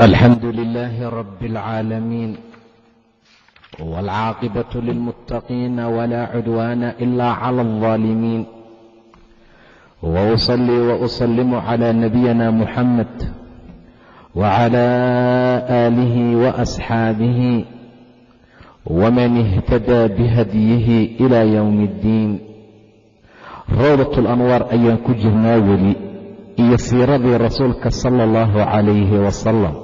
الحمد لله رب العالمين والعاقبة للمتقين ولا عدوان إلا على الظالمين وأصلي وأسلم على نبينا محمد وعلى آله وأصحابه ومن اهتدى بهديه إلى يوم الدين rawdat alanwaar ayaan ku jirnaa weli iyo siiradii rasuulka sala allahu calayhi wasalam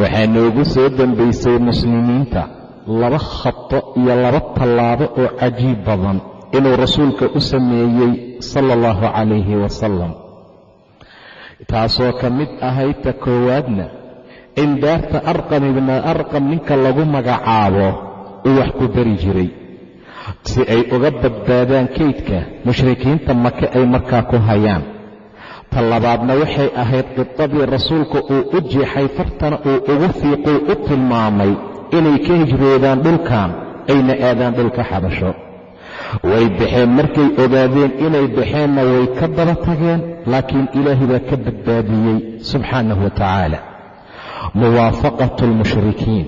waxaa noogu soo dembaysay muslimiinta laba khato iyo laba tallaabo oo cajiib badan inuu rasuulka u sameeyey sala allahu calayhi wasalam taasoo ka mid ahayd ta koowaadna in daarta arqam ibna arqam ninka lagu magacaabo uu wax ku bari jiray. Si ay uga badbaadaan kaydka mushrikiinta make ay markaa ku hayaan ta labaadna waxay ahayd qidadii rasuulka uu u jeexay fartana uu ugu fiiquu u tilmaamay inay ka hijroodaan dhulkan ayna aadaan dhulka xabasho. Way baxeen markay ogaadeen inay baxeenna way ka daba tageen laakiin ilaahay baa ka badbaadiyey subxaanahu wa tacaala muwaafaqatu almushrikiin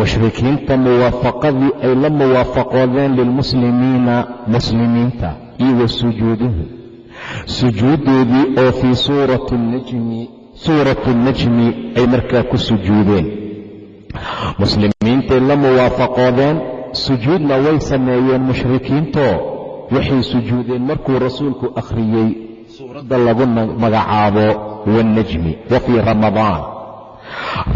mushrikiinta muwaafaqadii ay la muwaafaqoodeen lilmuslimiina muslimiinta iyo wa sujuuduhu sujuuddoodii oo fii suurati najmi suurati najmi ay markaa ku sujuudeen. Muslimiintay la muwaafaqoodeen sujuudna way sameeyeen mushrikiintoo waxay sujuudeen markuu rasuulku akhriyey suuradda lagu magacaabo waannajmi wa fii ramadaan.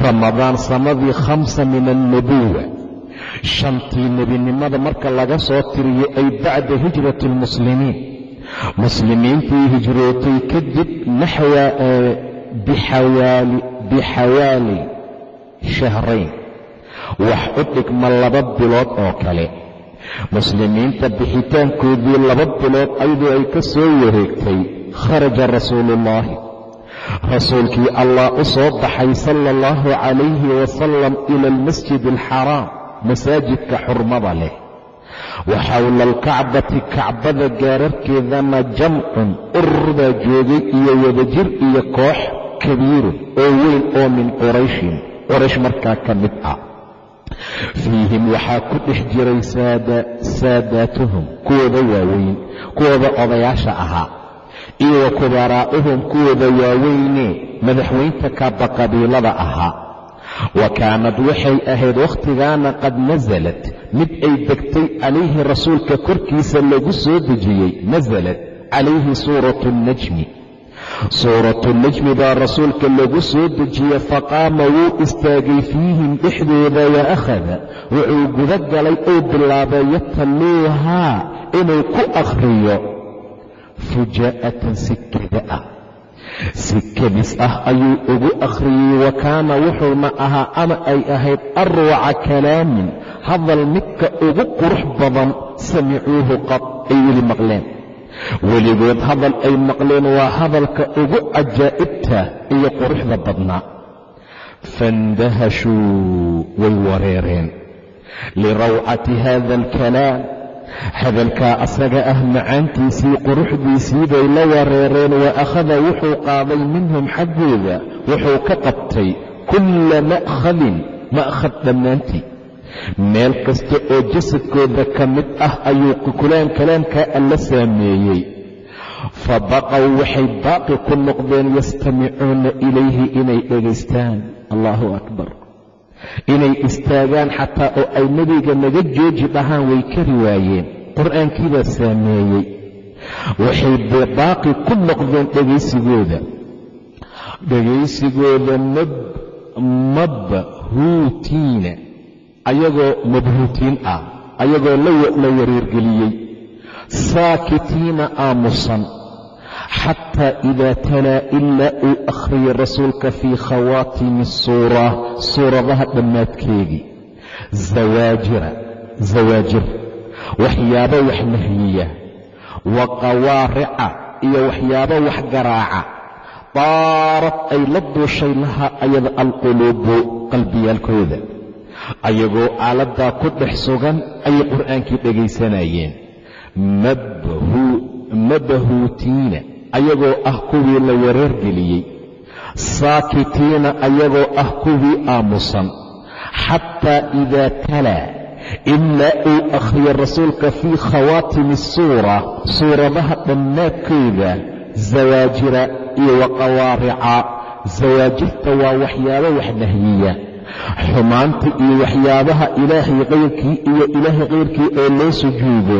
Ramadaan sanadii khamsa min alnubuwa shantii nebinimada marka laga soo tiriyey ay bacda hijrati almuslimiin muslimiintii hijrootay kadib bixawaali shahrayn. Wax u dhigma laba bilood oo kale. Muslimiinta bixitaankoodii laba bilood ayadoo ay ka soo wareegtay kharaja rasuuluullaahi rasuulkii allah u soo baxay sala allahu calayhi wasalam ila almasjid alxaraam masaajidka xurmada leh wa xowla alkacbati kacbada gaararkeedana jamcun ururbaa joogay iyo wadajir iyo koox kabiirun oo weyn oo min qurayshin. Quraysh markaa ka mid ah. Fiihim waxaa ku dhex jiray saadaatuhum kuwooda waaweyn kuwooda odayaasha ahaa iyo wa kubaraa'uhum kuwooda waaweyne madaxweynta kaaba qabiilada ahaa wa kaanad waxay ahayd wakhtigaana qad nasalat mid ay degtay calayhi rasuulka korkiisa lagu soo dejiyey nasalat calayhi suuratu nnajmi suuratu najmi baa rasuulka lagu soo dejiyey faqaama wuu istaagay fiihim dhexdooda wa akhada wuxuu guda galay oo bilaabay yataluuhaa inuu ku akhriyo fujaa'atan si kada ah si kadis ah ayuu ugu akhriyey wa kaana wuxuuna ahaa ama ay ahayd arwaca kalaamin hadal midka ugu qurux badan samicuuhu qad ay weli maqleen. Weligood hadal ay maqleen waa hadalka ugu cajaa'ibta iyo quruxda badnaa faindahashuu way wareereen. Lirawcati hada alkalaam hadalkaa asaga ah macaantiisii quruxdiisii bay la wareereen wa akhada wuxuu qaaday minhum xaggooda wuxuu ka qabtay kulla ma'khadin ma'khad dhammaantii. Meel kasta oo jasadkooda ka mid ah ayuu kulaan kalaamkaa alla saameeyey. Fa baqow waxay baaqi ku noqdeen yastamicuuna ilayhi inay dhegaystaan. Allahu akbar inay istaagaan xataa oo ay nebiga naga jooji dhahaan way kari waayeen qur'aankiibaa saameeyey. Waxay baaqi ku noqdeen dhegaysigooda. Dhegaysigooda mabhuutiina. Ayagoo mabhuutiin ah. Ayagoo la wareergeliyey. Saakitiina aamusan xataa idaa talaa ilaa uu akhriyay rasuulka fii khawaatimi suura suuradaha dhammaadkeedii zawaajira zawaajir waxyaabo wax nahyiya wa qawaarica iyo waxyaabo wax garaaca daarad ay la duushay lahaa ayada alquluubu qalbiyaalkooda ayagoo aaladdaa ku dhex sugan ayay qur'aankii dhegaysanayeen mabahuutiina ayagoo ah kuwii la wareergeliyey saakitiina ayagoo ah kuwii aamusan. Xataa idaa talaa ilaa uu akhriyo rasuulka fii khawaatimi suura suuradaha dhammaadkooda zawaajira iyo waqawaarica zawaajirta waa waxyaabo wax nahyiya xumaanta iyo waxyaabaha ilaahay kayrkii iyo ilaahay kayrkii oo loo sujuudo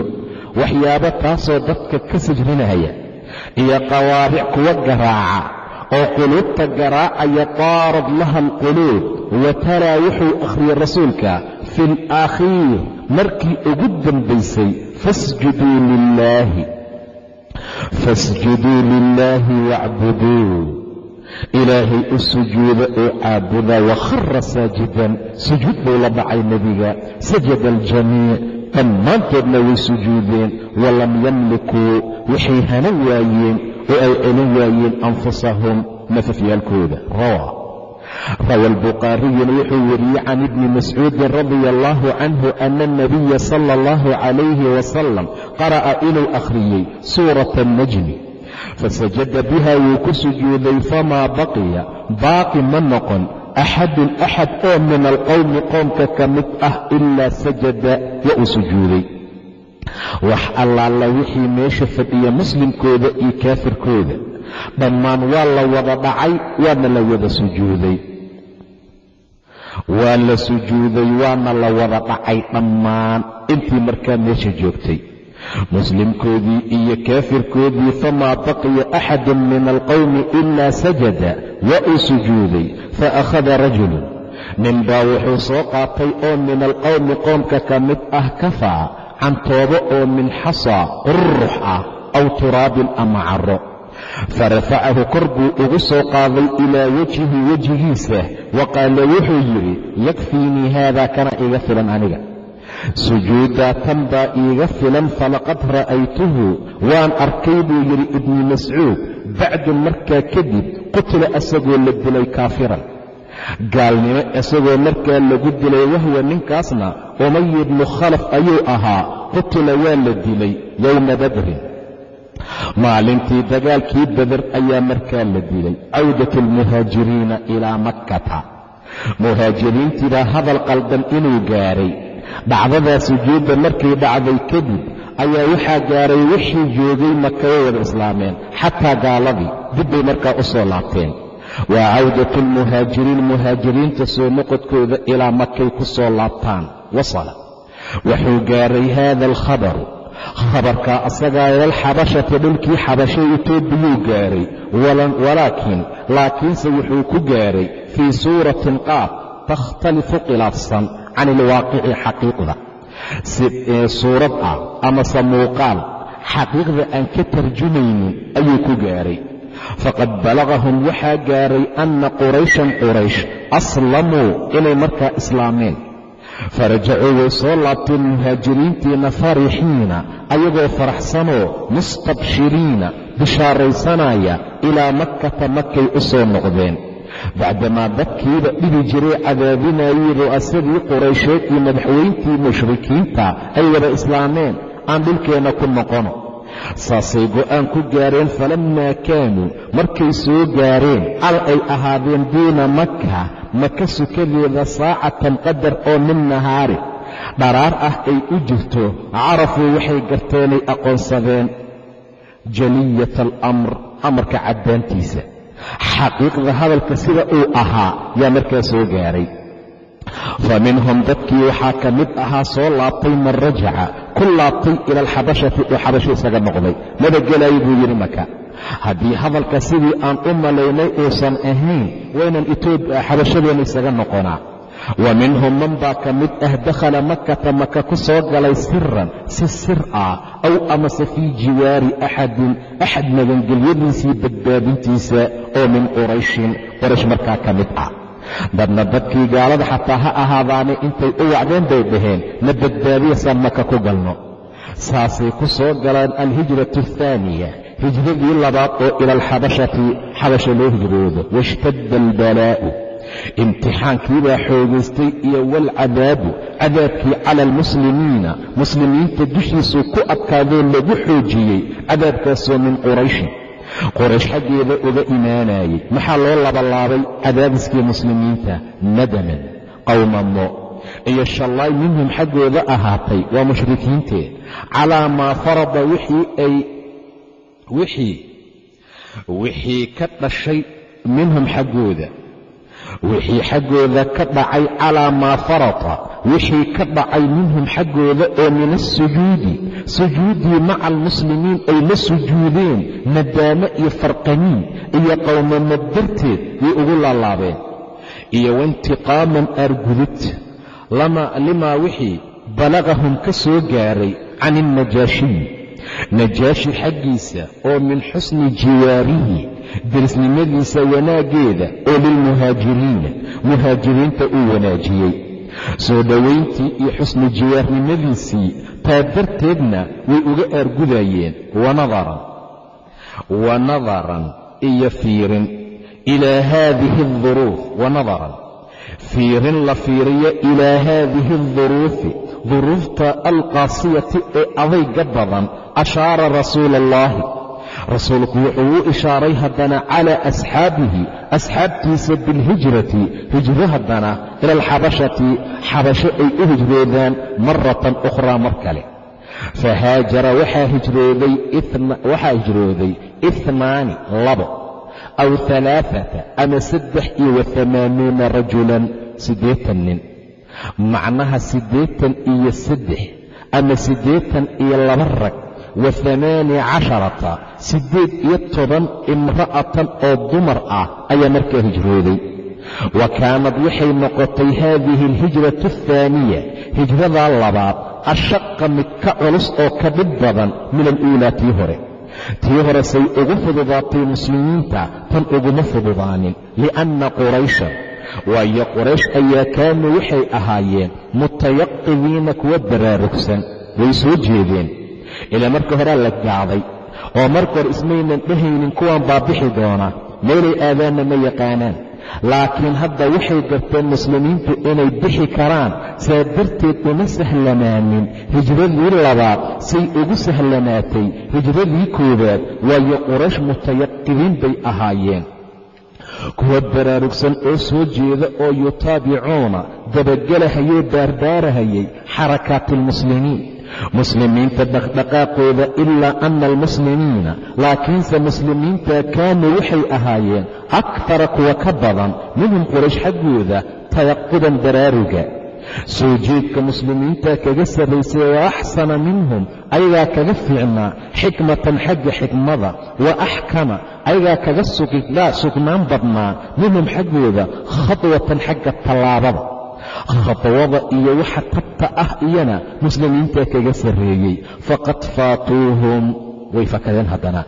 waxyaabo taasoo dadka ka sajrinaya iyo qawaaric kuwa garaaca oo quluubta garaacaya qaarad laha alquluub wa talaa wuxuu akhriyey rasuulka fi alaakhiir markii ugu dambaysay fasjuduu lilaahi fasjuduu lilaahi wacbuduu ilaahay u sujuuda oo caabuda wakhara saajidan sujuud buu la dhacay nebiga sajada aljamiic dhammaantoodna way sujuudeen walam yamlikuu waxay hana waayeen oo ay celin waayeen anfusahum nafafyaalkooda. Rawaa. Rawa albukhaariyuna wuxuu wariyey can ibni mascuudin radia allahu canhu ana alnabiya sala allahu calayhi wasalam qara'a inuu akhriyey suurata annajmi fasajada biha wuu ku sujuuday famaa baqiya. Baaqi ma noqon axadun axad oo min alqowmi qoomka ka mid ah ilaa sajada wa uu sujuuday wax allaala wixii meesha fadhiya muslimkooda iyo kaafirkooda dhammaan waa la wada dhacay waana la wada sujuuday waa la sujuuday waana la wada dhacay dhammaan intii markaa meesha joogtay muslimkoodii iyo kaafirkoodii famaa baqiya axadun min alqowmi ilaa sajada waa uu sujuuday fa akhada rajulun. Ninbaa wuxuu soo qaatay oo min alqowmi qoomka ka mid ah kafaa cantoobo oo min xasaa qurrux ah aw turaabin ama caro farafacahu kor buu ugu soo qaaday ilaa wejhihi wejigiisa wa qaala wuxuu yidhi yakfiinii haadaa kana iga filan aniga sujuuddaa tan baa iiga filan falaqad ra'aytuhu. Waan arkay buu yidhi ibni mascuud bacdun markaa kadib qutila asagoo la dilay kaafiran. Gaalnimo isagoo markaa lagu dilay wahwa ninkaasna umay ibnu khalaf ayuu ahaa qutila waa la dilay yowma badrin. Maalintii dagaalkii bader ayaa markaa la dilay cawdatu almuhaajiriina ilaa makkata. Muhaajiriintiibaa hadal qaldan inuu gaaray dhacdadaa sujuudda markay dhacday kadib ayaa waxaa gaaray wixii joogay maka way wada islaameen xataa gaaladii dib bay markaa u soo laabteen. Waa cawdatu lmuhaajiriin muhaajiriinta soo noqodkooda ilaa makay ku soo laabtaan wasala. Wuxuu gaaray haada alkhabaru khabarkaa asagaa ilalxabashati dhulkii xabashay etoobiyuu gaaray walaakiin laakiinse wuxuu ku gaaray fii suuratin qaab takhtalifu khilaafsan can ilwaaqici xaqiiqda suurad ah amase muuqaal xaqiiqda aan ka tarjumaynin ayuu ku gaaray faqad balagahum waxaa gaaray anna qurayshan quraysh aslamuu inay markaa islaameen farajacuu way soo laabteen muhaajiriintiina farixiina ayagoo faraxsanoo mustabshiriina bishaaraysanaya ilaa makkata makay u soo noqdeen bacdamaa dadkiiba dhibi jiray cadaabinayeen oo asagii quraysheed iyo madaxweyntii mushrikiinta ay wada islaameen aan dhulkeenna ku noqono saasay go'aan ku gaareen falammaa kaanuu markay soo gaareen al ay ahaadeen duuna makka maka sukadeeda saacatan qadar oo min nahaari dharaar ah ay u jirto carafuu waxay garteenay aqoonsadeen jaliyata alamr amarka caddaantiisa xaqiiqda hadalka sida uu ahaa yaa markaa soo gaaray. Fa minhum dadkii waxaa ka mid ahaa soo laabtay man rajaca ku laabtay ila alxabashati oo xabasho isaga noqday. Maba gelaayo buu yidhi maka. Haddii hadalka sidii aan u malaynay uusan ahayn waynan xabashadeenna isaga noqonaa wa minhum man baa ka mid ah dakhala makata maka ku soo galay siran si sir ah aw amase fii jiwaari axadin axad magangelyadiisii badbaadintiisa oo min qurayshin qoraysh markaa ka mid ah. Dadna dadkii gaalada xataa ha ahaadaane intay u wacdeen bay dhaheen na badbaadiya saan maka ku galno. Saasay ku soo galaan alhijratu athaaniya hijradii labaad oo ila alxabashati xabasha loo hijroodo washtadda albalaa'u imtixaankiibaa xoogaystay iyo waalcadaabu cadaabkii cala almuslimiina muslimiinta dushiisuu ku adkaadoo lagu xoojiyey cadaabkaasoo min qurayshin qoraysh xaggeeda uga imaanayey maxaa loo labalaabay? Cadaadiskii muslimiinta nadaman qowmamo iyo shallaay minhum xaggooda ahaatay waa mushrikiintee. Calaa maa farada wixii ay wixii wixii ka dhashay minhum xaggooda wixii xaggooda ka dhacay calaa maa farata wixii ka dhacay minhum xaggooda oo min asujuudi sujuudii maca almuslimiin ay la sujuudeen nadaamo iyo farqaniin iyo qowmamad darteed way ugu laalaabeen. Iyo waintiqaaman aargudud limaa wixii balagahum ka soo gaaray can ilnajaashiyi najaashi xaggiisa oo min xusni jiwaarihi derisnimadiisa wanaaggeeda oo lilmuhaajiriina muhaajiriinta uu wanaajiyey. Soo dhowayntii iyo xusni jiwaarnimadiisii taa darteedna way uga aargudayeen wanadaran. Wa nadaran iyo fiirin. Ilaa haadihi alduruuf wanadaran. Fiirin la fiiriyo ilaa haadihi alduruufi duruufta alqaasiyati ee adayga badan ashaara rasuula allaahi rasuulku wuxuu u ishaaray haddana calaa asxaabihi asxaabtiisa bilhijrati hijro haddana ila alxabashati xabasho ay u hijroodaan maratan ukhraa mar kale. Fahaajara waxaa hijrooday ihnaani labo aw alaaata ama saddex iyo waamaanuuna rajulan siddeetan nin. Macnaha siddeetan iyo saddex ama siddeetan iyo laba rag wa amaani casharata siddeed iyo toban imra'atan oo dumar ah ayaa markaa hijrooday. Wa kaanad waxay noqotay haadihi alhijratu athaaniya hijradaa labaad ashaqa mid ka culus oo ka dhib badan min aluulaa tii hore. Tii hore say ugu fududaatay muslimiinta tan uguma fududaanin li'anna qurayshan. Waayo quraysh ayaa kaanuu waxay ahaayeen mutayaqidiina kuwa baraarugsan way soo jeedeen ilaa marka horaa la gaaday oo marka hore ismaynan dhehaynin kuwan baa bixi doona. Meelay aadaanna ma yaqaanaan. Laakiin hadda waxay garteen muslimiintu inay bixi karaan saa darteed uma sahlanaanin hijradii labaad say ugu sahlanaatay hijradii koowaad waayo quraysh mutayaqidiin bay ahaayeen. Kuwa baraarugsan oo soo jeeda oo yutaabicuuna dabagelahayee baarbaarahayay xarakaati almuslimiin muslimiinta dhaqdhaqaaqooda ilaa ana almuslimiina laakiinse muslimiinta kaanuu waxay ahaayeen akfara kuwa ka badan minhum quraysh xaggooda tayaqudan baraaruga soo jeedka muslimiinta kaga sarraysay wa axsana minhum ayagaa kaga fiicnaa xikmatan xagga xikmada wa axkama ayagaa kaga sugnaan badnaa minhum xaggooda khadwatan xagga tallaabada khatwada iyo waxa tabta ah iyana muslimiinta kaga sarreeyey. Faqad faatuuhum way fakadeen haddana.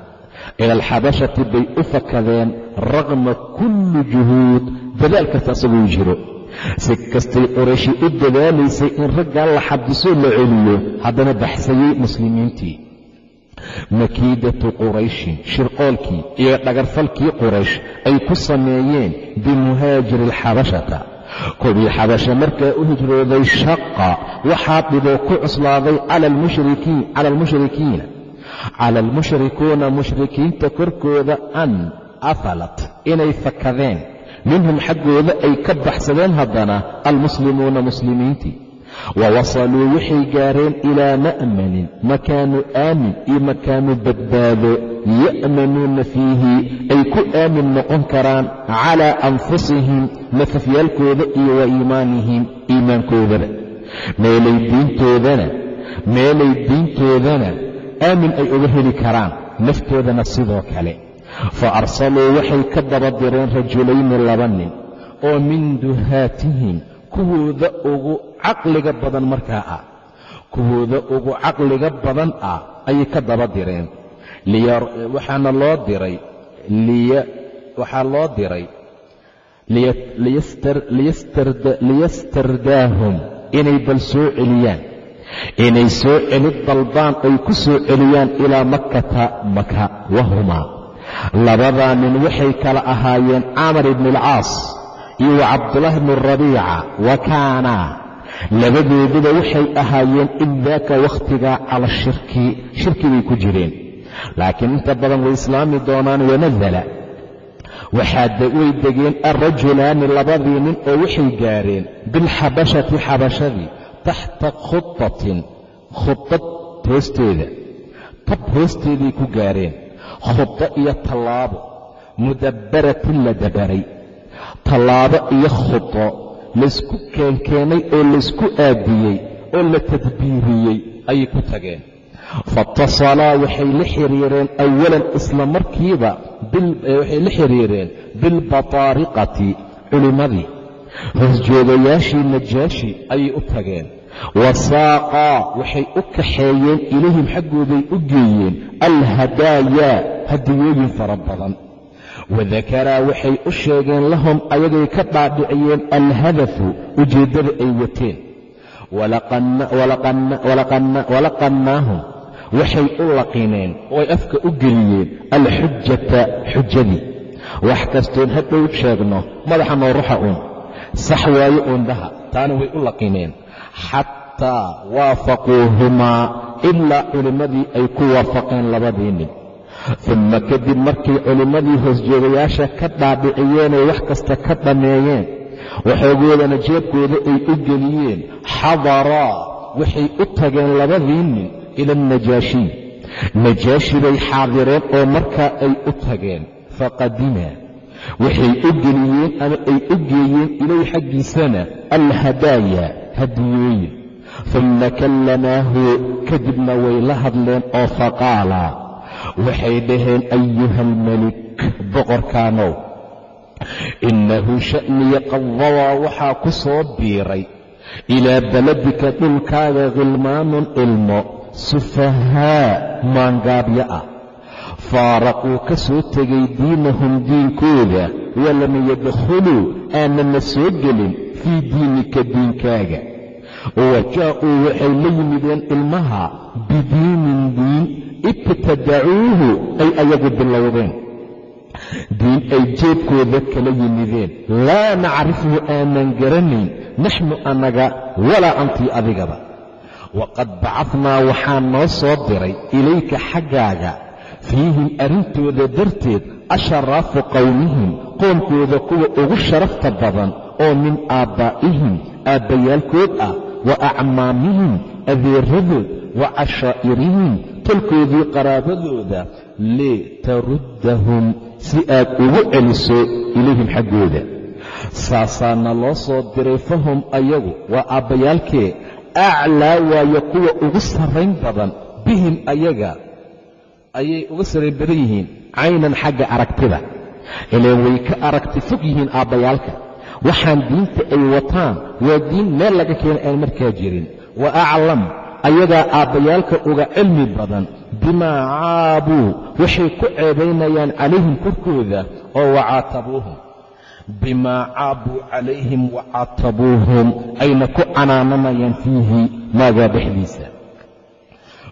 Ila alxabashati bay u fakadeen raqma kulli juhuud. Dadaal kasta asaguu jiro. Si kastay qorayshi u dadaalaysay in raggaa la xabisoo la celiyo haddana baxsayey muslimiintii. Makiidatu qurayshin shirqoolkii iyo dhagarfalkii quraysh ay ku sameeyeen bimuhaajiri alxabashata kuwii xabasha markaa u hijrooday shaqa waxaa dhiboo ku cuslaaday cala almushrikuuna mushrikiinta korkooda an afalat inay fakadeen. Minhum xaggooda ay ka baxsadeen haddana almuslimuuna muslimiintii. Wa wasaluu waxay gaareen ilaa ma'manin makaanu aamin iyo makaanu badbaado ya'manuuna fiihi ay ku aamin noqon karaan calaa anfusihim nafafyaalkooda iyo wa iimaanihim iimaankoodaba meelay diintoodana meelay diintoodana aamin ay uga heli karaan naftoodana sidoo kale fa arsaluu waxay ka daba direen rajulayni laba nin oo min duhaatihim kuwooda ugu caqliga badan markaa ah kuwooda ugu caqliga badan ah ayay ka daba direen waxaana loo diray waxaa loo diray liyastardaahum inay bal soo celiyaan. Inay soo celid dalbaan ay ku soo celiyaan ilaa makkata maka wahumaa labadaa nin waxay kala ahaayeen camar ibni alcaas iyo wa cabdulaahi bni rabiica wa kaanaa labadooduba waxay ahaayeen id daaka wakhtigaa cala shirki shirki bay ku jireen laakiin inta badan way islaami doonaan wanazala waxaa way degeen alrajulaani labadii nin oo waxay gaareen bilxabashati xabashadii taxta khutatin khudad hoosteeda. Tab hoosteeday ku gaareen khudo iyo tallaabo mudabbaratin la dabaray tallaabo iyo khudo laysku keenkeenay oo laysku aadiyey oo la tadbiiriyey ayay ku tageen faitasalaa waxay la xiriireen awalan isla markiiba waxay la xiriireen bilbataariqati culimmadii hoosjoogayaashii najaashi ayay u tageen. Wa saaqaa waxay u kaxeeyeen ilayhim xaggooday u geeyeen alhadaayaa hadiyooyin fara badan. Wadakaraa waxay u sheegeen lahum ayagay ka dhaadhiciyeen alhadafu ujeeddada ay wateen. Walaqannaahum waxay u laqineen oo ay afka u geliyeen alxujata xujadii wax kastoon hadhow sheegno madaxa noo ruxa uun. Sax waayo uundhaha taana way u laqineen xataa waafaquuhumaa ilaa culimmadii ay ku waafaqeen labadii nin uma kadib markay culimmadii hoosjoogayaasha ka dhaadhiciyeenay wax kasta ka dhammeeyeen waxoogoodana jeebkooda ay u geliyeen xadaraa waxay u tageen labadii nin ila alnajaashiy najaashi bay xaadireen oo markaa ay u tageen faqadimaa waxay u geliyeen ama ay u geeyeen ilay xaggiisana alhadaaya hadiyooyin uma kallamaahu kadibna way la hadleen oo faqaalaa waxay dhaheen ayuha almelik boqorkaanow innahu sha'niya qad dawaa waxaa ku soo biiray ilaa baladika dhulkaaga khilmaanun ilmo sufahaa maangaabyo ah. Faaraquu ka soo tegay diinahum diinkooda walam yadkhuluu aanana soo gelin fii diinika diinkaaga. Wa jaa'uu waxay la yimideen ilmaha bidiinin diin ibtadacuuhu ay ayagu bilowdeen. Diin ay jeebkooda kala yimideen. Laa nacrifuhu aanan garanayn naxnu annaga walaa antii adigaba waqad bacadnaa waxaa noo soo diray ilayka xaggaaga fiihim arrintooda darteed asharaafu qowmihim qoomkooda kuwa ugu sharafta badan oo min aabbaa'ihim aabbayaalkood ah wa acmaamihim adeeradood wa cashaa'irihim tolkoodii qaraabadooda litaruddahum si aad ugu celiso ilayhim xaggooda saasaana loo soo diray fahum ayagu waa aabbayaalkee aclaa waayo kuwa ugu sarrayn badan bihim ayaga ayay uga sarrayn badan yihiin caynan xagga aragtida ileen way ka aragti fog yihiin aabbayaalka waxaan diinta ay wataan waa diin meel laga keenay aan markaa jirin wa aclam ayagaa aabbayaalka uga cilmi badan bimaa caabuu waxay ku ceebaynayaan calayhim korkooda oo wacaatabuuhum bimaa caabuu calayhim wacaatabuuhum ayna ku canaananayaan fiihi maagaa dhexdiisa.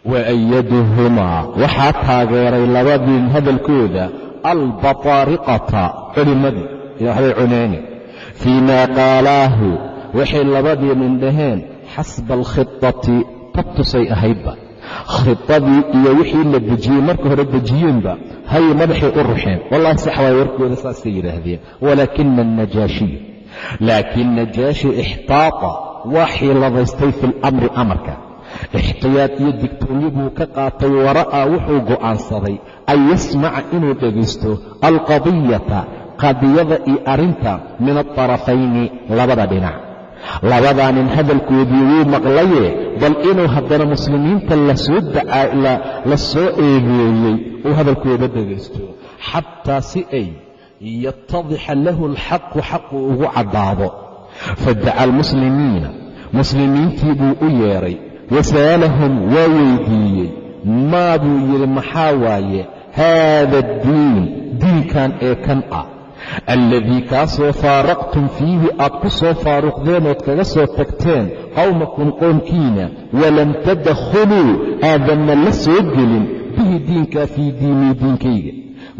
Wa ayaduhumaa waxaa taageeray labadiin hadalkooda albataariqata culimmadii waxbay cuneeni fii maa qaalaahu waxay labadii nin dhaheen xasba alkhitati tabtusay ahaydba khitadii iyo wixii la dejiyey. Marka hore dejiyeenba hay madaxay u ruxeen. Wallahi sax waay warkooda saasay yidhaahdeen. Walaakina annajaashiy laakiin najaashi ixtaata waa xiiladaystay fi lamri amarka. Ixtiyaad iyo digtoonyo buu ka qaatay wara'aa wuxuu go'aansaday an yasmaca inuu dhegaysto alqadiyata qadiyada iyo arrinta min atarafayni labada dhinac labadaa nin hadalkoodii wuu maqlaye bal inuu haddana muslimiinta la soo eegeeyey uu hadalkooda dhegaysto. Xataa si ay yatadixa lahu alxaqu xaqu ugu caddaado fadaca almuslimiina muslimiintii buu u yeedhay wasa'alahum waa weydiiyey. Maa buu yidhi maxaa waaye? Haada addiin diinkan ee kan ah alladii kaasoo faaraqtum fiihi aad ku soo faaruqdeen ood kaga soo tagteen qowmakum qoomkiina walam tadkhuluu aadanna la soo gelin bihi diinkaa fii diinii diinkayga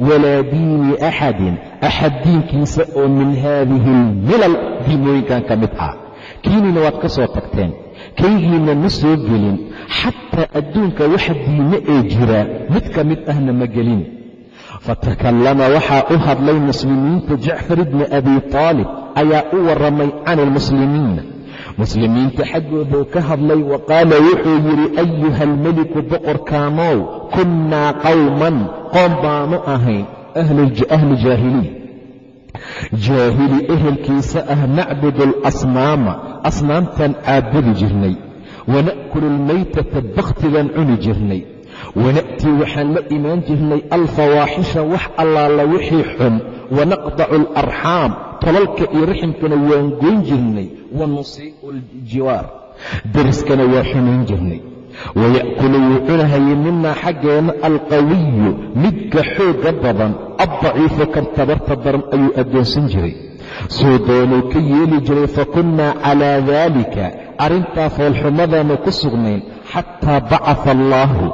walaa diini axadin axad diinkiisa oo min haadihi almilal diimooyinkan ka mid ah kiiniina waad ka soo tagteen kaygiina ma soo gelin xataa adduunka waxa diine ee jira mid ka mid ahna ma gelin fatakallama waxaa u hadlay muslimiinta jacfar ibni abi taalib ayaa u warramay can ilmuslimiina muslimiinta xaggooduu ka hadlay wa qaala wuxuu yidhi ayuha almeliku boqorkaanow kunnaa qowman qoom baanu ahayn ahlu jaahiliya. Jaahili ehelkiisa ah nacbudu alasnaama asnaamtaan caabudi jirnay wana'kulu almaytata bakhtigaan cuni jirnay wana'tii waxaan la imaan jirnay alfawaaxisha wax allaala wixii xun wanaqdacu alarxaam tolalka iyo raximkana waan goyn jirnay wa nusii'u aljiwaar deriskana waa xumayn jirnay waya'kulu wuu cunahayay minaa xaggeenna alqawiyu midka xoogga badan addaciifu kan tabarta daran ayuu addoonsan jiray suu doonuu ka yeeli jiray fa kunnaa calaa daalika arrintaa foolxumadaanu ku sugnayn xataa bacata allaahu.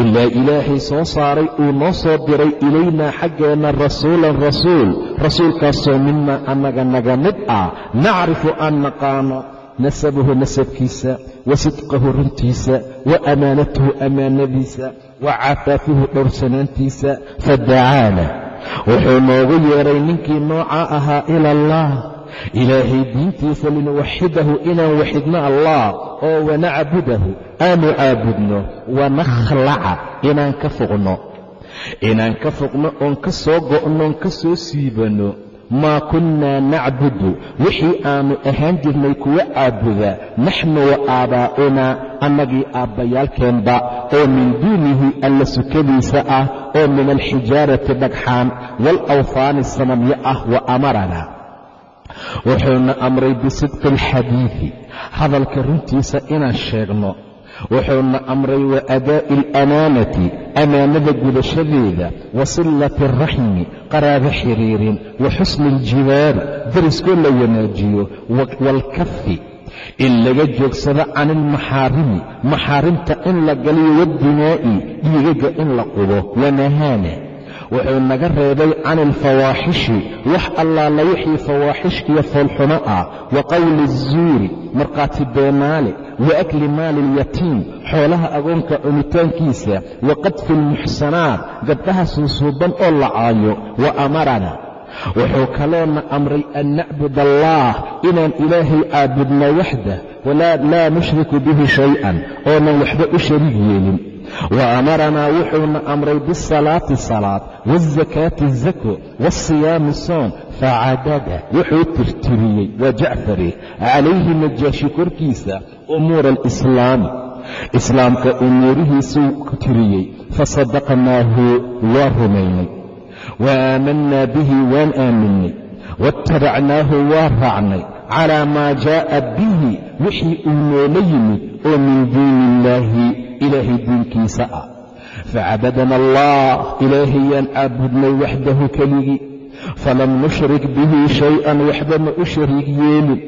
Ilaa ilaahay soo saaray uu noo soo diray ilaynaa xaggeenna rasuulan rasuul. Rasuulkaasoo minaa annaga naga mid ah. Nacrifu aan naqaano nasabahu nasabkiisa wa sidqahu runtiisa wa amaanatahu ammaanadiisa wa cafaafuhu dhowrsanaantiisa fadacaana wuxuu noogu yeedhay ninkii noocaa ahaa ila allah ilaahay diintiisa linuwaxidahu inaan waxidno allah oo wanacbudahu aanu caabudno wanakhlaca inaan ka foqno. Inaan ka foqno oon ka soo go'noon ka soo siibanno maa kunnaa nacbudu wixii aannu ahaan jirnay kuwa caabuda naxnu wa aabbaa'unaa annagii aabbayaalkeenba oo min duunihi alla sukadiisa ah oo min alxijaarati dhagxaan waalawhaani sanamyo ah wa amaranaa wuxuuna amray bisidqi alxadiidi hadalka runtiisa inaan sheegno. Wuxuuna amray wa adaa'i alamaanati amaanada gudashadeeda wa sillati araxmi qaraabo xiriirin wa xusni aljiwaari dariskoo la wanaajiyo waalkafi in laga joogsado can ilmaxaarimi maxaarimta in la galiyo waddimaa'i dhiigaga in la qubo wanahaana wuxuu naga reebay can alfawaaxishi wax allaala wixii fawaaxishkiyo foolxumo ah. Wa qowli azuuri markhaati beenaale. Wa akli maali alyatiim xoolaha agoonka cunitaankiisa. Wa qadfi almuxsanaat gabdhaha suusuuban oo la caayo. Wa amarana wuxuu kaloona amray an nacbud allaah inaan ilaahay caabudno waxdah laa nushriku bihi shay-an oonan waxba u shariig yeelin. Wa amaranaa wuxuuna amray bisalaati salaad waazakaati zako waasiyaami soon facadada wuxuu tirtiriyey waa jacfari calayhi najaashi korkiisa umuura alislaami islaamka umuurihiisuu tiriyey fasadaqnaahu waa rumaynay wa aamanaa bihi waan aaminay waattabacnaahu waa raacnay calaa maa jaa'a bihi wixii uu noola yimid oo min diini illaahi ilaahay diinkiisa ah facabadana allah ilaahayaan caabudnay waxdahu keligii falam nushrik bihi shay-an waxba ma u shariig yeelin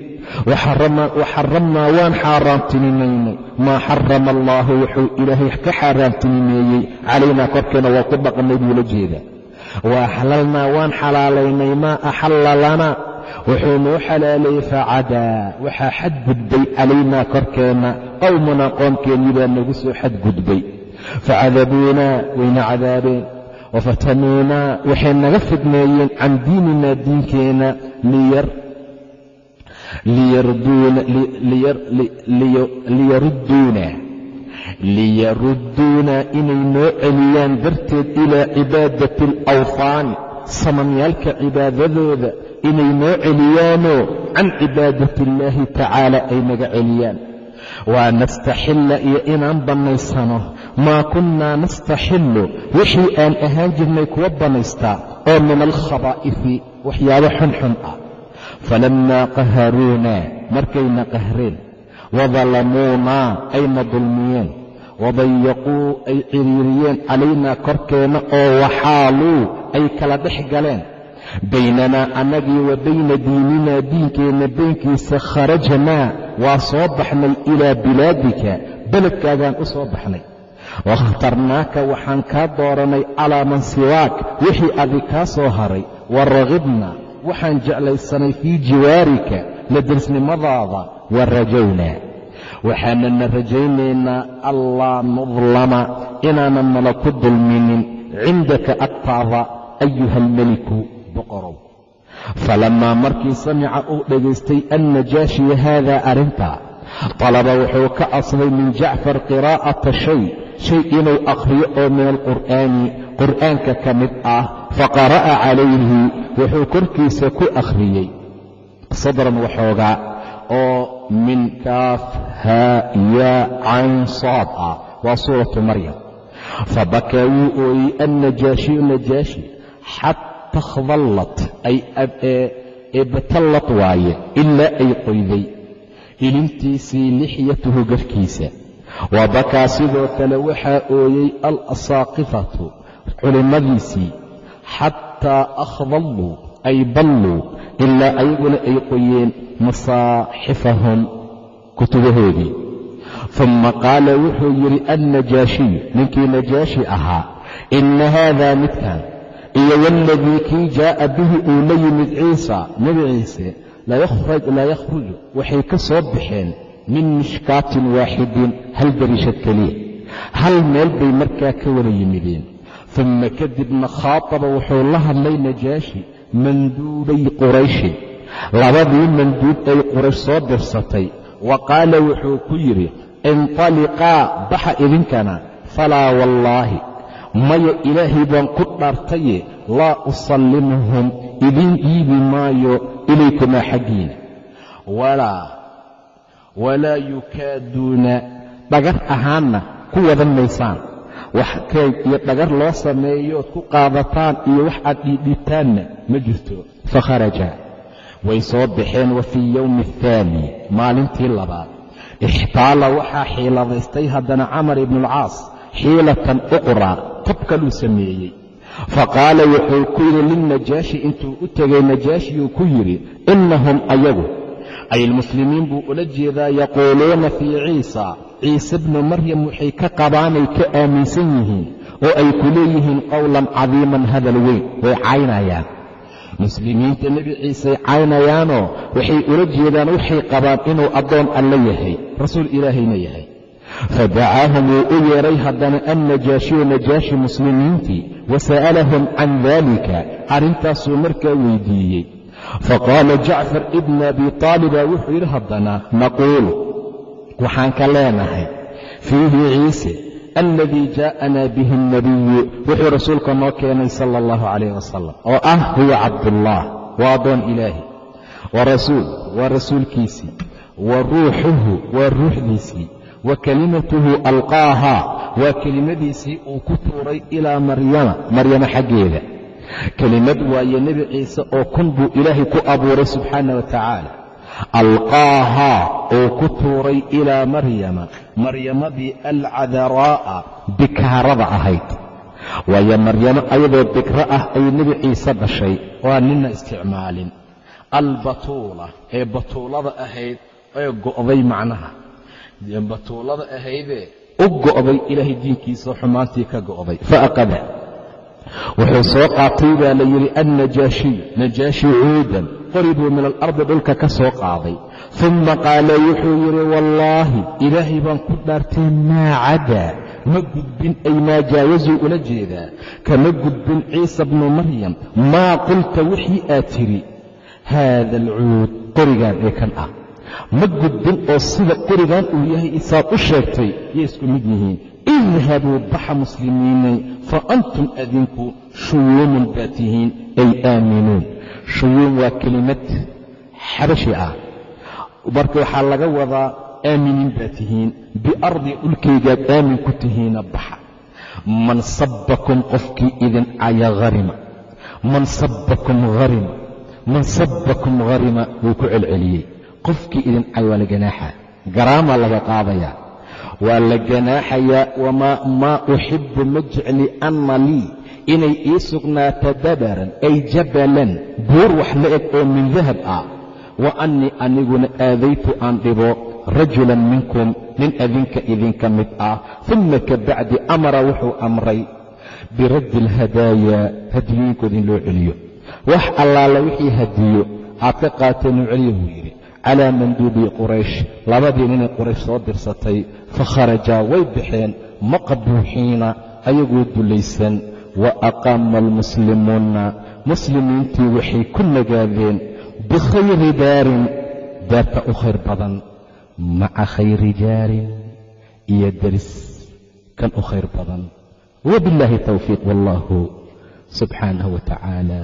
waxaramnaa waan xaaraantinimaynay maa xarama allaahu wuxuu ilaahay ka xaaraantinimeeyey calaynaa korkeena waa ku dhaqnay buula jeeda wa axlalnaa waan xalaalaynay maa axalla lanaa noo xalaaleeyey facadaa waxaa xadgudbay calaynaa korkeenna qowmunaa qoomkeennii baa nagu soo xadgudbay. Facadabuunaa wayna cadaabeen. Wafatanuunaa waxay naga fidneeyeen can diininaa diinkeenna liyarudduuna inay noo celiyaan darteed ilaa cibaadati alawhaani samamyaalka cibaadadooda inay noo celiyaanoo can cibaadati illaahi tacaala ay naga celiyaan. Waa nastaxilla iyo inaan bannaysano maa kunnaa nastaxillu wixii aan ahaan jirnay kuwa bannaystaa oo min alkhabaa'ifi waxyaabo xunxun ah. Falammaa qaharuunaa markayna qahreen wadalamuunaa ayna dulmiyeen wadayaquu ay ciriiriyeen calaynaa korkeenna oo waxaaluu ay kala dhex galeen baynanaa annagii wa bayna diininaa diinkeenna baynkiisa kharajanaa waa soo baxnay ilaa bilaadika beledkaagaan u soo baxnay wakhtarnaaka waxaan kaa dooranay calaa man siwaak wixii adi kaa soo haray wa ragibna waxaan jeclaysanay fii jiwaarika la dersnimadaada wa rajawnaa waxaanana rajaynaynaa allaa nudlama inaanan nala ku dulminin cindaka agtaada ayuha almeliku boqorow. Falammaa markii samica uu dhegaystay annajaashiya haadaa arrintaa talaba wuxuu ka codsaday min jacfar qiraa'ata shay shay inuu akhriyo oo min alqur'aani qur'aanka ka mid ah faqara'a calayhi wuxuu korkiisa ku akhriyey. Sadran waxoogaa oo min kaaf haa yaa cayn saad ah. Waa suuratu maryam. Fabakaa wuu ooyey annajaashiyu najaashi xata khadallat ay eebatallad waaye ilaa ay qoyday. Ilintiisii lixyatuhu garhkiisa wa bakaa sidoo kale waxaa ooyey al asaaqifatu culimmadiisii xataa akhdalluu ay balluu ilaa ayaguna ay qoyeen masaaxifahum kutubahoodii uma qaala wuxuu yidhi annajaashiyu ninkii najaashi ahaa inna haadaa midkan iyo waladii kii jaa'a bihi uu la yimid ciisa nebi ciise la yakhruju waxay ka soo baxeen min mishkaatin waaxidin hal dariishad keliya. Hal meel bay markaa ka wada yimideen. Uma kadibna khaataba wuxuu la hadlay najaashi manduubay qurayshin labadii manduub ay quraysh soo dirsatay wa qaala wuxuu ku yidhi intaliqaa baxa idinkana. Falaa wallaahi maya ilaahay baan ku dhaartaye laa usallimuhum idiin dhiibi maayo ilaykumaa xaggiina. Walaa yukaaduuna dhagar ahaanna ku wadan maysaan. Wax keeg iyo dhagar loo sameeyood ku qaadataan iyo wax aad dhiidhiibtaanna ma jirto. Fakharaja way soo baxeen wa fii yowmi athaani maalintii labaad. Ixtaala waxaa xiiladaystay haddana camar ibnualcaas xiilatan uqraa tab kaluu sameeyey. Faqaala wuxuu ku yidhi lilnajaashi intuu u tegay najaashiyuu ku yidhi innahum ayagu. Ay almuslimiin buu ula jeedaa yaquuluuna fii ciisa. Ciise bnu maryam waxay ka qabaanay ka aaminsan yihiin oo ay ku leeyihiin qowlan cadiiman hadal weyn way caynayaan muslimiinta nebi ciisey caynayaanoo waxay ula jeedaan waxay qabaan inuu addoon alle yahay rasuul ilaahayna yahay. Fadacaahum wuu u yeedhay haddana annajaashiyu najaashi muslimiintii wasa'alahum can daalika arrintaasuu markaa weydiiyey. Faqaala jacfar ibna abi taaliba wuxuu yidhi haddana naquulu waxaan ka leenahay fiihi ciise aladii jaa'anaa bihi alnabiyu wuxuu rasuulka noo keenay sala allahu calayh wasalam oo ah huwa cabdullaah waa addoon ilaahi wa rasuul waa rasuulkiisii wa ruuxuhu waa ruuxdiisii wa kelimatuhu alqaahaa waa kelimadiisii uu ku tuuray ilaa maryama maryamo xaggeeda. Kelimad waaye nebi ciise oo kun buu ilaahay ku abuuray subxaana wa tacaala alqaahaa uu ku tuuray ilaa maryama maryamadii alcadaraa'a bikaarada ahayd. Waayo maryamo ayadoo bikro ah ay nebi ciise dhashay waa nina isticmaalin. Albatuula ee batuulada ahayd ee go'day macnaha. Batuulada ahaydee u go'day ilaahay diinkiisa xumaantii ka go'day. Faaqada wuxuu soo qaatay baa la yidhi annajaashiyu najaashi cuudan qori buu min alardi dhulka ka soo qaaday. Uma qaala wuxuu yidhi wallaahi ilaahay baan ku dhaartay maa cadaa. Ma gudbin ay maa jaawasuu ula jeedaa. Kama gudbin ciisa bnu maryam. Maa qulta wixii aad tidhi haada alcuud qorigan ee kan ah. Ma gudbin oo sida qorigan uu yahay isaad u sheegtay yay isku mid yihiin. Idhabuu baxa muslimiinay fa antum adinku shuyuumun baa tihiin ay aaminuun shuyuum waa kelimad xabashi ah. Marka waxaa laga wadaa aaminiin baa tihiin biardi dhulkaygaad aamin ku tihiina baxa. Man sabbakum qofkii idin caya harima man sabbakum harima man sabbakum harima wuu ku celceliyey. Qofkii idin cay waa la ganaaxa. Garaamaa laga qaadayaa waa la ganaaxayaa wamaa maa uxibu ma jecli anna lii inay ii sugnaato dabaran ay jabalan buur wax la eg oo min dahab ah. Wa annii aniguna aadaytu aan dhibo rajulan minkum nin adinka idinka mid ah. Uma ka bacdi amara wuxuu amray biraddi alhadaaya hadiyooyinkood in loo celiyo. Wax allaala wixii hadiyo aad ka qaateen uu celiyo buu yidhi. Calaa manduubi quraysh labadii ninay quraysh soo dirsatay fa kharajaa way baxeen maqbuuxiina ayagoo dulaysan wa aqaama almuslimuuna muslimiintii waxay ku nagaadeen bikhayri daarin daarta u khayr badan maca khayri jaarin iyo deris kan u khayr badan wabillaahi towfiiq wallahu subxaanahu wa tacaala